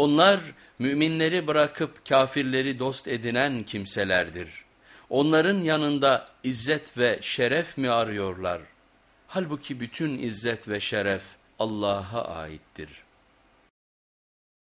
Onlar müminleri bırakıp kafirleri dost edinen kimselerdir. Onların yanında izzet ve şeref mi arıyorlar? Halbuki bütün izzet ve şeref Allah'a aittir.''